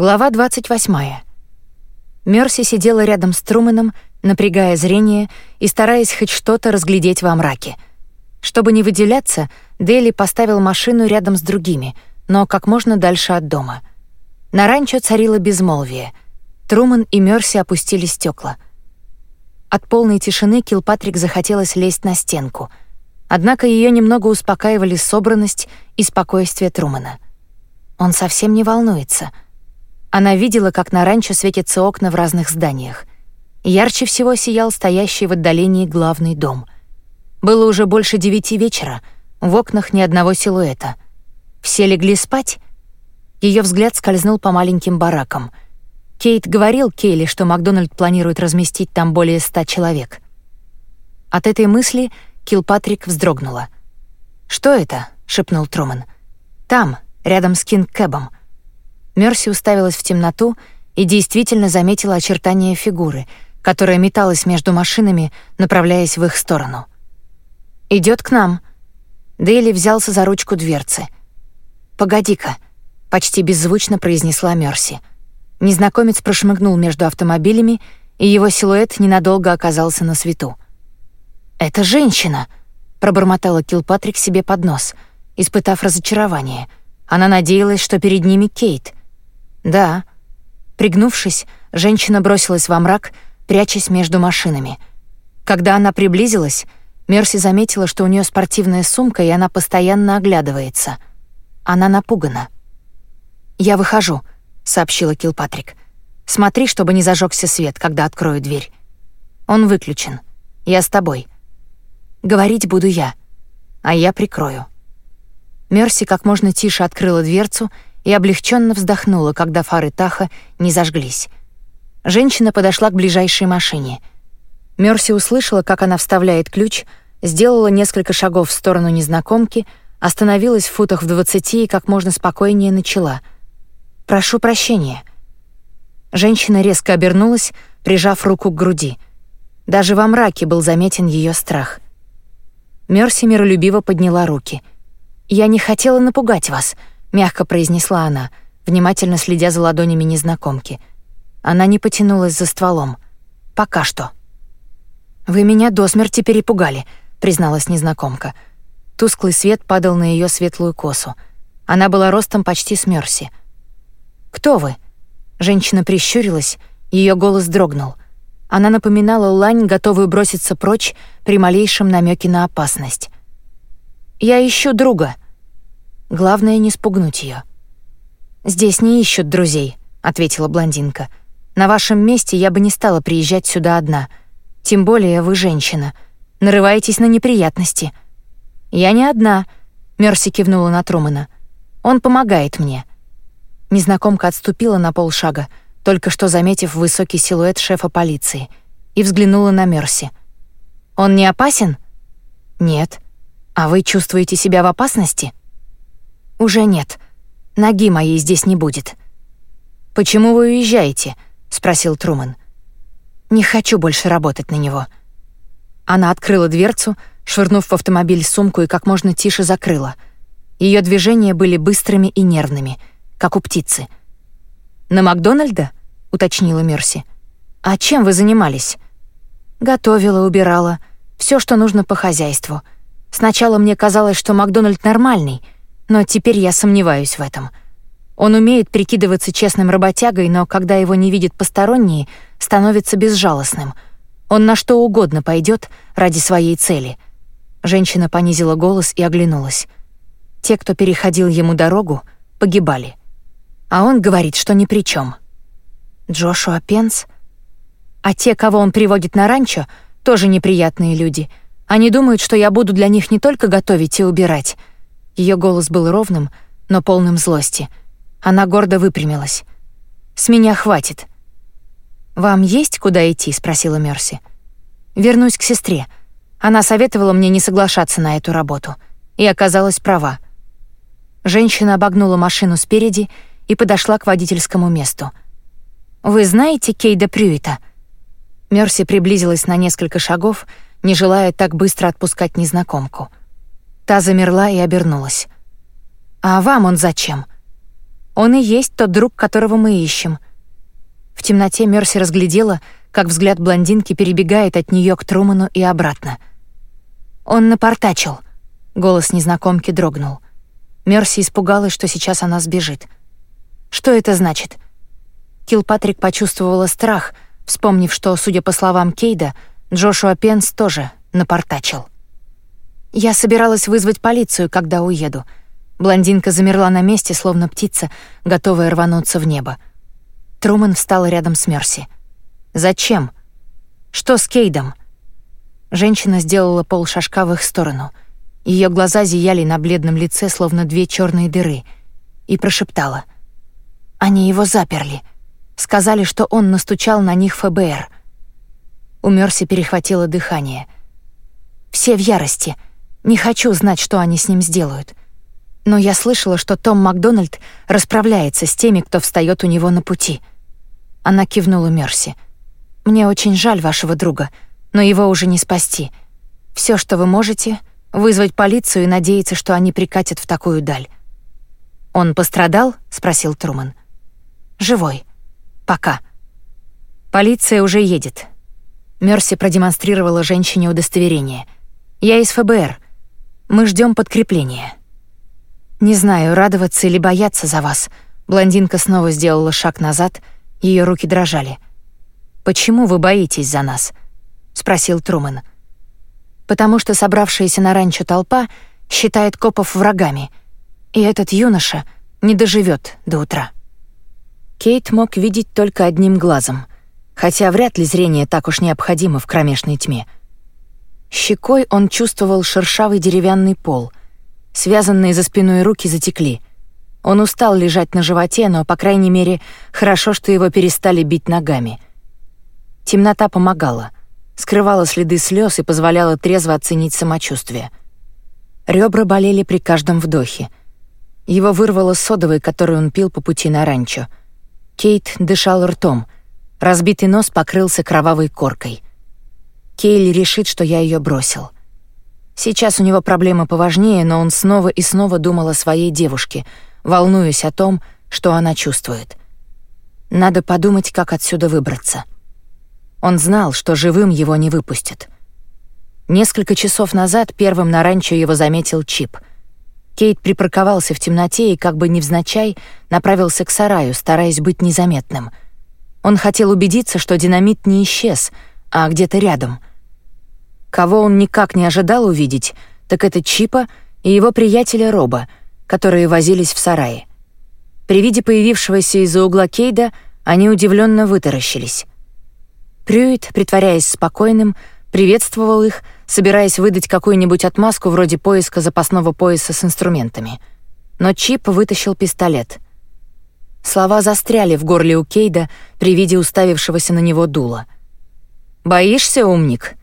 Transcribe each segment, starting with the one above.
Глава 28. Мерси сидела рядом с Трумэном, напрягая зрение и стараясь хоть что-то разглядеть во мраке. Чтобы не выделяться, Дели поставил машину рядом с другими, но как можно дальше от дома. На ранчо царило безмолвие. Трумэн и Мерси опустили стекла. От полной тишины Килпатрик захотелось лезть на стенку. Однако ее немного успокаивали собранность и спокойствие Трумэна. Он совсем не волнуется — она видела, как на ранчо светятся окна в разных зданиях. Ярче всего сиял стоящий в отдалении главный дом. Было уже больше девяти вечера, в окнах ни одного силуэта. Все легли спать? Ее взгляд скользнул по маленьким баракам. Кейт говорил Кейли, что Макдональд планирует разместить там более ста человек. От этой мысли Килпатрик вздрогнула. «Что это?» — шепнул Труман. «Там, рядом с Кинг-Кэбом». Мерси уставилась в темноту и действительно заметила очертания фигуры, которая металась между машинами, направляясь в их сторону. Идет к нам». Дейли взялся за ручку дверцы. «Погоди-ка», — почти беззвучно произнесла Мерси. Незнакомец прошмыгнул между автомобилями, и его силуэт ненадолго оказался на свету. «Это женщина», — пробормотала Килпатрик себе под нос, испытав разочарование. Она надеялась, что перед ними Кейт — «Да». Пригнувшись, женщина бросилась во мрак, прячась между машинами. Когда она приблизилась, Мерси заметила, что у нее спортивная сумка, и она постоянно оглядывается. Она напугана. «Я выхожу», — сообщила Килпатрик. «Смотри, чтобы не зажегся свет, когда открою дверь». «Он выключен. Я с тобой». «Говорить буду я, а я прикрою». Мерси как можно тише открыла дверцу и облегченно вздохнула, когда фары Таха не зажглись. Женщина подошла к ближайшей машине. Мерси услышала, как она вставляет ключ, сделала несколько шагов в сторону незнакомки, остановилась в футах в двадцати и как можно спокойнее начала. «Прошу прощения». Женщина резко обернулась, прижав руку к груди. Даже во мраке был заметен ее страх. Мерси миролюбиво подняла руки. «Я не хотела напугать вас», — мягко произнесла она, внимательно следя за ладонями незнакомки. Она не потянулась за стволом. «Пока что». «Вы меня до смерти перепугали», — призналась незнакомка. Тусклый свет падал на ее светлую косу. Она была ростом почти с Мерси. «Кто вы?» Женщина прищурилась, ее голос дрогнул. Она напоминала лань, готовую броситься прочь при малейшем намеке на опасность. «Я ищу друга», Главное не спугнуть ее. Здесь не ищут друзей, ответила блондинка. На вашем месте я бы не стала приезжать сюда одна. Тем более вы женщина. Нарываетесь на неприятности. Я не одна, Мерси кивнула на Трумана. Он помогает мне. Незнакомка отступила на полшага, только что заметив высокий силуэт шефа полиции, и взглянула на Мерси. Он не опасен? Нет. А вы чувствуете себя в опасности? «Уже нет. Ноги моей здесь не будет». «Почему вы уезжаете?» — спросил Труман. «Не хочу больше работать на него». Она открыла дверцу, швырнув в автомобиль сумку и как можно тише закрыла. Ее движения были быстрыми и нервными, как у птицы. «На Макдональда?» — уточнила Мерси. «А чем вы занимались?» «Готовила, убирала. все, что нужно по хозяйству. Сначала мне казалось, что Макдональд нормальный — но теперь я сомневаюсь в этом. Он умеет прикидываться честным работягой, но когда его не видят посторонние, становится безжалостным. Он на что угодно пойдет ради своей цели. Женщина понизила голос и оглянулась. Те, кто переходил ему дорогу, погибали. А он говорит, что ни при чем. Джошуа Пенс? А те, кого он приводит на ранчо, тоже неприятные люди. Они думают, что я буду для них не только готовить и убирать, ее голос был ровным, но полным злости. Она гордо выпрямилась. «С меня хватит». «Вам есть куда идти?» — спросила Мерси. «Вернусь к сестре. Она советовала мне не соглашаться на эту работу. И оказалась права». Женщина обогнула машину спереди и подошла к водительскому месту. «Вы знаете Кейда Прюита?» Мерси приблизилась на несколько шагов, не желая так быстро отпускать незнакомку. Та замерла и обернулась. «А вам он зачем?» Он и есть тот друг, которого мы ищем». В темноте Мерси разглядела, как взгляд блондинки перебегает от нее к Труману и обратно. «Он напортачил», — голос незнакомки дрогнул. Мерси испугалась, что сейчас она сбежит. «Что это значит?» Килпатрик почувствовала страх, вспомнив, что, судя по словам Кейда, Джошуа Пенс тоже напортачил. «Я собиралась вызвать полицию, когда уеду», Блондинка замерла на месте, словно птица, готовая рвануться в небо. Труман встал рядом с Мерси. «Зачем? Что с Кейдом?» Женщина сделала полшажка в их сторону. Ее глаза зияли на бледном лице, словно две черные дыры, и прошептала. «Они его заперли. Сказали, что он настучал на них ФБР». У Мерси перехватило дыхание. «Все в ярости. Не хочу знать, что они с ним сделают но я слышала, что Том Макдональд расправляется с теми, кто встает у него на пути. Она кивнула Мерси. «Мне очень жаль вашего друга, но его уже не спасти. Все, что вы можете, вызвать полицию и надеяться, что они прикатят в такую даль». «Он пострадал?» — спросил Труман. «Живой. Пока». «Полиция уже едет». Мерси продемонстрировала женщине удостоверение. «Я из ФБР. Мы ждем подкрепления». Не знаю, радоваться или бояться за вас. Блондинка снова сделала шаг назад, ее руки дрожали. Почему вы боитесь за нас? спросил Трумэн. Потому что собравшаяся на ранчо толпа считает копов врагами, и этот юноша не доживет до утра. Кейт мог видеть только одним глазом, хотя вряд ли зрение так уж необходимо в кромешной тьме. Щекой он чувствовал шершавый деревянный пол — Связанные за спиной руки затекли. Он устал лежать на животе, но, по крайней мере, хорошо, что его перестали бить ногами. Темнота помогала, скрывала следы слез и позволяла трезво оценить самочувствие. Ребра болели при каждом вдохе. Его вырвало содовой, которую он пил по пути на ранчо. Кейт дышал ртом. Разбитый нос покрылся кровавой коркой. Кейли решит, что я ее бросил. Сейчас у него проблемы поважнее, но он снова и снова думал о своей девушке, волнуясь о том, что она чувствует. Надо подумать, как отсюда выбраться. Он знал, что живым его не выпустят. Несколько часов назад первым на ранчо его заметил Чип. Кейт припарковался в темноте и, как бы невзначай, направился к сараю, стараясь быть незаметным. Он хотел убедиться, что динамит не исчез, а где-то рядом — Кого он никак не ожидал увидеть, так это Чипа и его приятеля Роба, которые возились в сарае. При виде появившегося из-за угла Кейда они удивленно вытаращились. Прюит, притворяясь спокойным, приветствовал их, собираясь выдать какую-нибудь отмазку вроде поиска запасного пояса с инструментами. Но Чип вытащил пистолет. Слова застряли в горле у Кейда при виде уставившегося на него дула. «Боишься, умник?»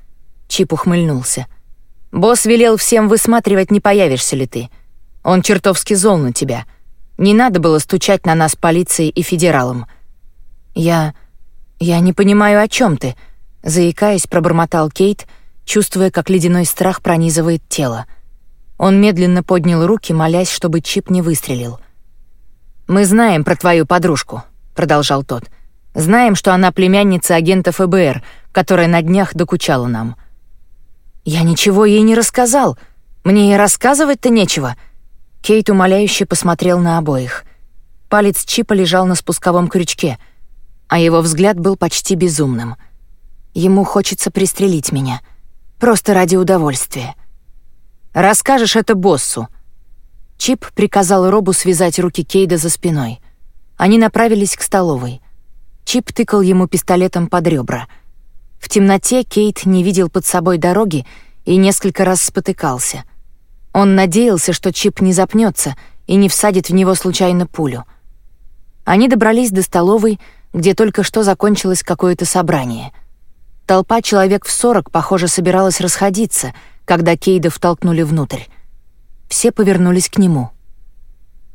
Чип ухмыльнулся. «Босс велел всем высматривать, не появишься ли ты. Он чертовски зол на тебя. Не надо было стучать на нас полиции и федералам». «Я... я не понимаю, о чем ты», — заикаясь, пробормотал Кейт, чувствуя, как ледяной страх пронизывает тело. Он медленно поднял руки, молясь, чтобы Чип не выстрелил. «Мы знаем про твою подружку», — продолжал тот. «Знаем, что она племянница агента ФБР, которая на днях докучала нам. «Я ничего ей не рассказал. Мне и рассказывать-то нечего». Кейт умоляюще посмотрел на обоих. Палец Чипа лежал на спусковом крючке, а его взгляд был почти безумным. Ему хочется пристрелить меня. Просто ради удовольствия. «Расскажешь это боссу». Чип приказал Робу связать руки Кейда за спиной. Они направились к столовой. Чип тыкал ему пистолетом под ребра — в темноте Кейт не видел под собой дороги и несколько раз спотыкался. Он надеялся, что Чип не запнется и не всадит в него случайно пулю. Они добрались до столовой, где только что закончилось какое-то собрание. Толпа человек в сорок, похоже, собиралась расходиться, когда Кейда втолкнули внутрь. Все повернулись к нему.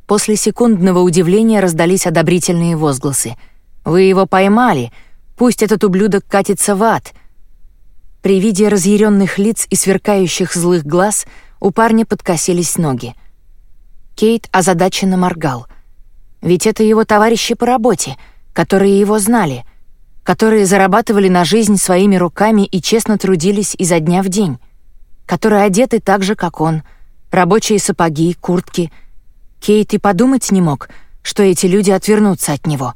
После секундного удивления раздались одобрительные возгласы. «Вы его поймали!» Пусть этот ублюдок катится в ад. При виде разъяренных лиц и сверкающих злых глаз у парня подкосились ноги. Кейт озадаченно моргал. Ведь это его товарищи по работе, которые его знали, которые зарабатывали на жизнь своими руками и честно трудились изо дня в день, которые одеты так же, как он, рабочие сапоги, куртки. Кейт и подумать не мог, что эти люди отвернутся от него.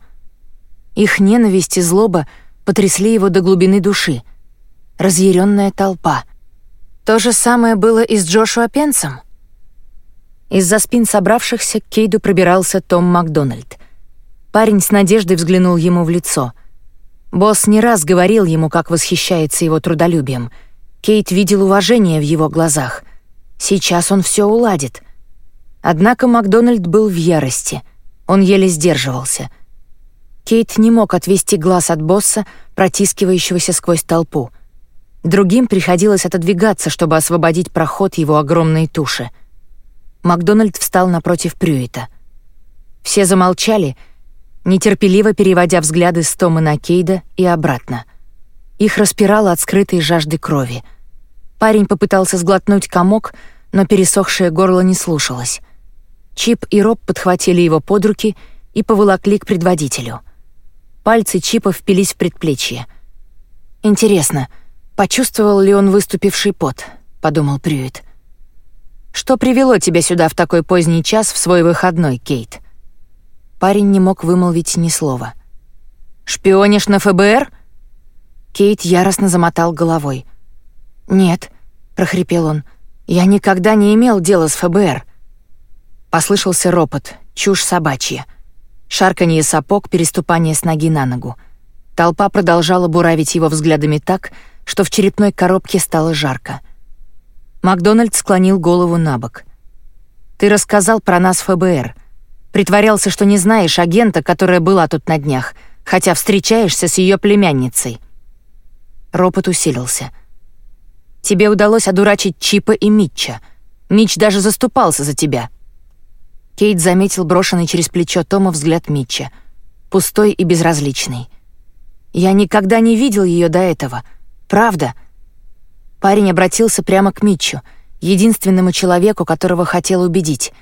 Их ненависть и злоба потрясли его до глубины души. Разъяренная толпа. То же самое было и с Джошуа Пенсом. Из-за спин собравшихся к Кейду пробирался Том Макдональд. Парень с надеждой взглянул ему в лицо. Босс не раз говорил ему, как восхищается его трудолюбием. Кейт видел уважение в его глазах. Сейчас он все уладит. Однако Макдональд был в ярости. Он еле сдерживался. Кейт не мог отвести глаз от босса, протискивающегося сквозь толпу. Другим приходилось отодвигаться, чтобы освободить проход его огромной туши — Макдональд встал напротив Прюита. Все замолчали, нетерпеливо переводя взгляды с Тома на Кейда и обратно. Их распирало от скрытой жажды крови. Парень попытался сглотнуть комок, но пересохшее горло не слушалось. Чип и Роб подхватили его под руки и поволокли к предводителю. Пальцы Чипа впились в предплечье. «Интересно, почувствовал ли он выступивший пот?» — подумал Прюит. Что привело тебя сюда в такой поздний час в свой выходной, Кейт?» Парень не мог вымолвить ни слова. «Шпионишь на ФБР?» Кейт яростно замотал головой. «Нет», — прохрипел он, — «я никогда не имел дела с ФБР». Послышался ропот, чушь собачья. Шарканье сапог, переступание с ноги на ногу. Толпа продолжала буравить его взглядами так, что в черепной коробке стало жарко. Макдональд склонил голову на бок. «Ты рассказал про нас ФБР. Притворялся, что не знаешь агента, которая была тут на днях, хотя встречаешься с ее племянницей». Ропот усилился. «Тебе удалось одурачить Чипа и Митча. Митч даже заступался за тебя». Кейт заметил брошенный через плечо Тома взгляд Митча. Пустой и безразличный. «Я никогда не видел ее до этого. Правда?» Парень обратился прямо к Митчу, единственному человеку, которого хотел убедить.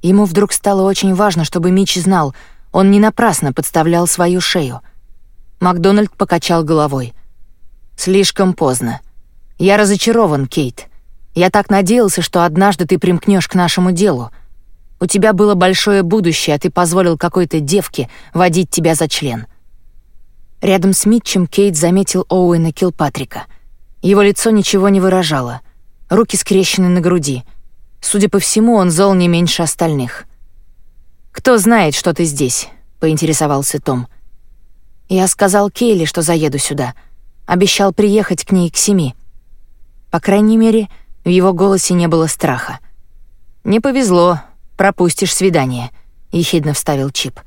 Ему вдруг стало очень важно, чтобы Митч знал, он не напрасно подставлял свою шею. Макдональд покачал головой. «Слишком поздно. Я разочарован, Кейт. Я так надеялся, что однажды ты примкнешь к нашему делу. У тебя было большое будущее, а ты позволил какой-то девке водить тебя за член». Рядом с Митчем Кейт заметил Оуэна Килпатрика — его лицо ничего не выражало. Руки скрещены на груди. Судя по всему, он зол не меньше остальных. «Кто знает, что ты здесь?» — поинтересовался Том. «Я сказал Кейли, что заеду сюда. Обещал приехать к ней к семи». По крайней мере, в его голосе не было страха. «Не повезло, пропустишь свидание», — ехидно вставил Чип.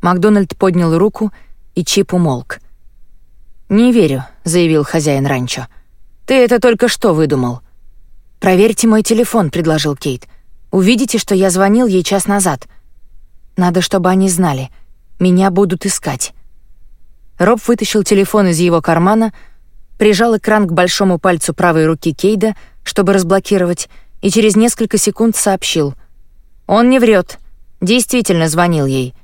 Макдональд поднял руку, и Чип умолк — «Не верю», — заявил хозяин ранчо. «Ты это только что выдумал». «Проверьте мой телефон», — предложил Кейт. «Увидите, что я звонил ей час назад. Надо, чтобы они знали. Меня будут искать». Роб вытащил телефон из его кармана, прижал экран к большому пальцу правой руки Кейда, чтобы разблокировать, и через несколько секунд сообщил. «Он не врет. Действительно звонил ей».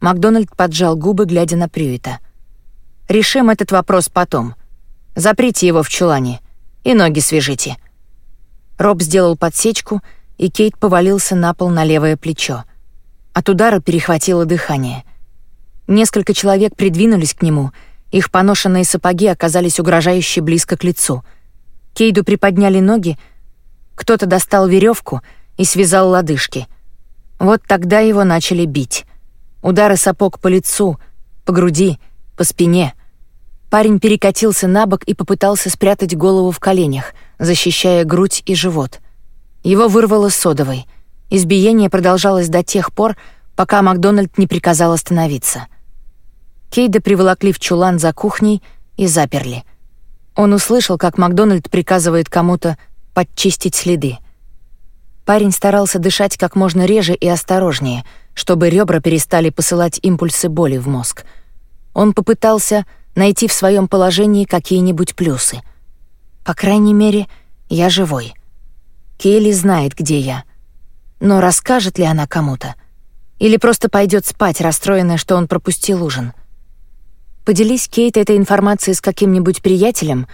Макдональд поджал губы, глядя на Прюита. Решим этот вопрос потом. Заприте его в чулане и ноги свяжите». Роб сделал подсечку, и Кейт повалился на пол на левое плечо. От удара перехватило дыхание. Несколько человек придвинулись к нему, их поношенные сапоги оказались угрожающе близко к лицу. Кейду приподняли ноги, кто-то достал веревку и связал лодыжки. Вот тогда его начали бить. Удары сапог по лицу, по груди, по спине. Парень перекатился на бок и попытался спрятать голову в коленях, защищая грудь и живот. Его вырвало содовой. Избиение продолжалось до тех пор, пока Макдональд не приказал остановиться. Кейда приволокли в чулан за кухней и заперли. Он услышал, как Макдональд приказывает кому-то подчистить следы. Парень старался дышать как можно реже и осторожнее, чтобы ребра перестали посылать импульсы боли в мозг. Он попытался найти в своем положении какие-нибудь плюсы. По крайней мере, я живой. Келли знает, где я. Но расскажет ли она кому-то? Или просто пойдет спать, расстроенная, что он пропустил ужин. Поделись Кейт этой информацией с каким-нибудь приятелем,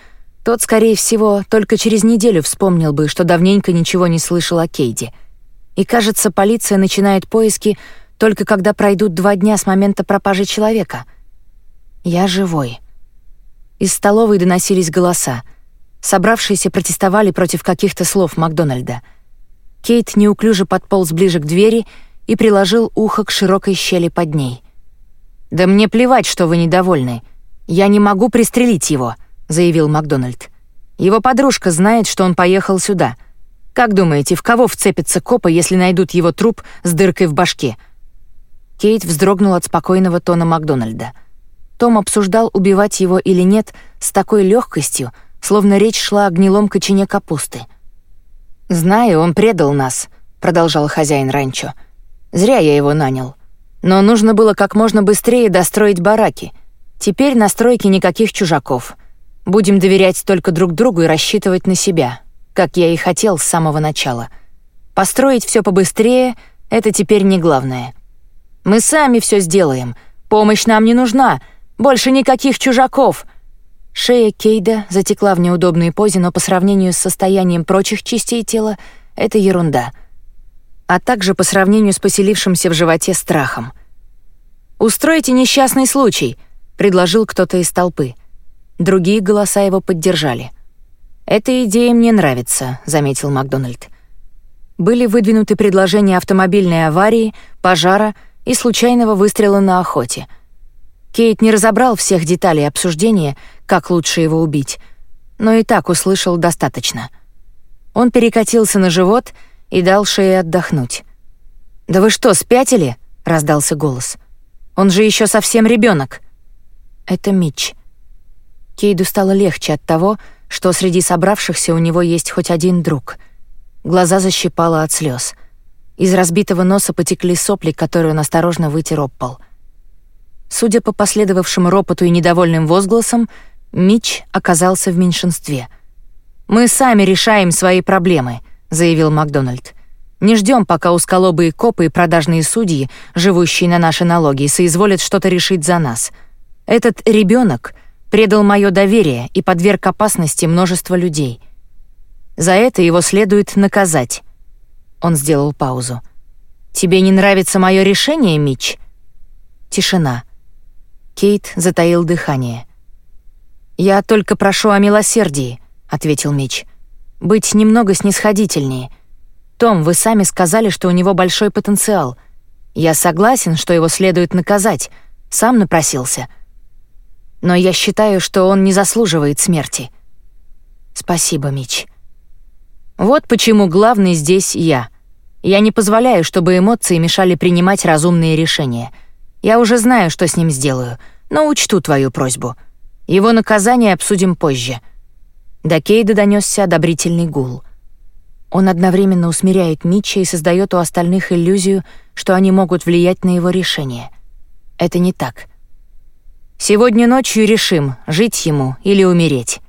тот, скорее всего, только через неделю вспомнил бы, что давненько ничего не слышал о Кейде. И, кажется, полиция начинает поиски только когда пройдут два дня с момента пропажи человека. Я живой. Из столовой доносились голоса. Собравшиеся протестовали против каких-то слов Макдональда. Кейт неуклюже подполз ближе к двери и приложил ухо к широкой щели под ней. «Да мне плевать, что вы недовольны. Я не могу пристрелить его», — заявил Макдональд. «Его подружка знает, что он поехал сюда. Как думаете, в кого вцепятся копы, если найдут его труп с дыркой в башке?» Кейт вздрогнул от спокойного тона Макдональда. Том обсуждал, убивать его или нет, с такой легкостью, словно речь шла о гнилом кочане капусты. «Знаю, он предал нас», — продолжал хозяин ранчо. Зря я его нанял. Но нужно было как можно быстрее достроить бараки. Теперь на стройке никаких чужаков. Будем доверять только друг другу и рассчитывать на себя, как я и хотел с самого начала. Построить все побыстрее — это теперь не главное. Мы сами все сделаем. Помощь нам не нужна. Больше никаких чужаков. Шея Кейда затекла в неудобной позе, но по сравнению с состоянием прочих частей тела — это ерунда — а также по сравнению с поселившимся в животе страхом. «Устройте несчастный случай», — предложил кто-то из толпы. Другие голоса его поддержали. «Эта идея мне нравится», — заметил Макдональд. Были выдвинуты предложения автомобильной аварии, пожара и случайного выстрела на охоте. Кейт не разобрал всех деталей обсуждения, как лучше его убить, но и так услышал достаточно. Он перекатился на живот и, дал шее отдохнуть. «Да вы что, спятили?» — раздался голос. «Он же еще совсем ребенок. «Это Митч». Кейду стало легче от того, что среди собравшихся у него есть хоть один друг. Глаза защипало от слез. Из разбитого носа потекли сопли, которые он осторожно вытер об пол. Судя по последовавшему ропоту и недовольным возгласам, Митч оказался в меньшинстве. «Мы сами решаем свои проблемы», заявил Макдональд. «Не ждем, пока узколобые копы и продажные судьи, живущие на наши налоги, соизволят что-то решить за нас. Этот ребенок предал мое доверие и подверг опасности множество людей. За это его следует наказать». Он сделал паузу. «Тебе не нравится мое решение, Мич?» Тишина. Кейт затаил дыхание. «Я только прошу о милосердии», — ответил Мич быть немного снисходительнее. Том, вы сами сказали, что у него большой потенциал. Я согласен, что его следует наказать, сам напросился. Но я считаю, что он не заслуживает смерти. Спасибо, Мич. Вот почему главный здесь я. Я не позволяю, чтобы эмоции мешали принимать разумные решения. Я уже знаю, что с ним сделаю, но учту твою просьбу. Его наказание обсудим позже. До Кейда донесся одобрительный гул. Он одновременно усмиряет Митча и создает у остальных иллюзию, что они могут влиять на его решение. Это не так. Сегодня ночью решим, жить ему или умереть.